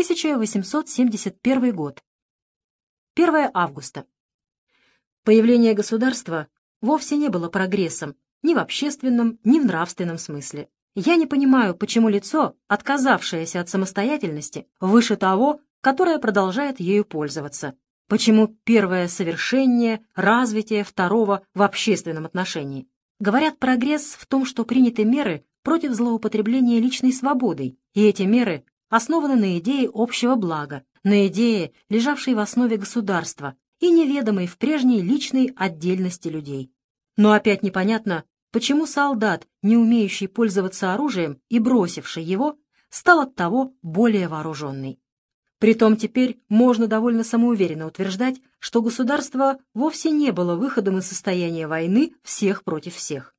1871 год. 1 августа. Появление государства вовсе не было прогрессом ни в общественном, ни в нравственном смысле. Я не понимаю, почему лицо, отказавшееся от самостоятельности, выше того, которое продолжает ею пользоваться. Почему первое совершение, развитие второго в общественном отношении. Говорят, прогресс в том, что приняты меры против злоупотребления личной свободой, и эти меры основаны на идее общего блага, на идее, лежавшей в основе государства и неведомой в прежней личной отдельности людей. Но опять непонятно, почему солдат, не умеющий пользоваться оружием и бросивший его, стал от того более вооруженный. Притом теперь можно довольно самоуверенно утверждать, что государство вовсе не было выходом из состояния войны всех против всех.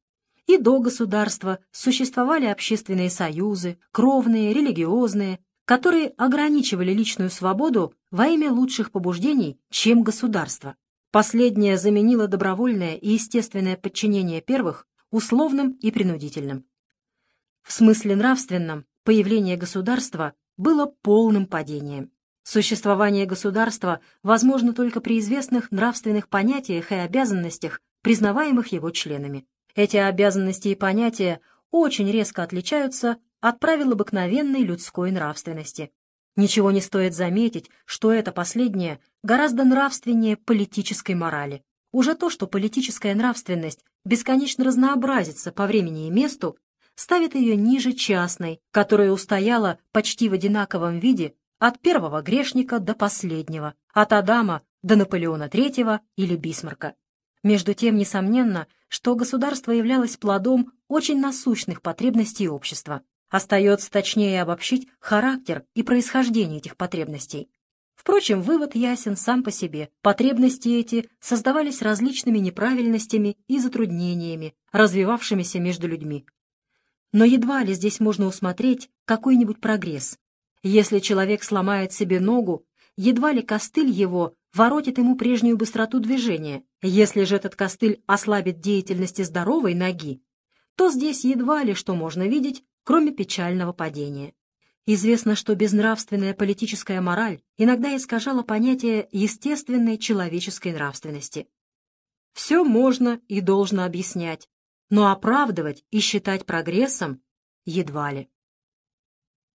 И до государства существовали общественные союзы, кровные, религиозные, которые ограничивали личную свободу во имя лучших побуждений, чем государство. Последнее заменило добровольное и естественное подчинение первых условным и принудительным. В смысле нравственном появление государства было полным падением. Существование государства возможно только при известных нравственных понятиях и обязанностях, признаваемых его членами. Эти обязанности и понятия очень резко отличаются от правил обыкновенной людской нравственности. Ничего не стоит заметить, что это последнее гораздо нравственнее политической морали. Уже то, что политическая нравственность бесконечно разнообразится по времени и месту, ставит ее ниже частной, которая устояла почти в одинаковом виде от первого грешника до последнего, от Адама до Наполеона III или Бисмарка. Между тем, несомненно, что государство являлось плодом очень насущных потребностей общества. Остается точнее обобщить характер и происхождение этих потребностей. Впрочем, вывод ясен сам по себе. Потребности эти создавались различными неправильностями и затруднениями, развивавшимися между людьми. Но едва ли здесь можно усмотреть какой-нибудь прогресс. Если человек сломает себе ногу, едва ли костыль его воротит ему прежнюю быстроту движения. Если же этот костыль ослабит деятельности здоровой ноги, то здесь едва ли что можно видеть, кроме печального падения. Известно, что безнравственная политическая мораль иногда искажала понятие естественной человеческой нравственности. Все можно и должно объяснять, но оправдывать и считать прогрессом едва ли.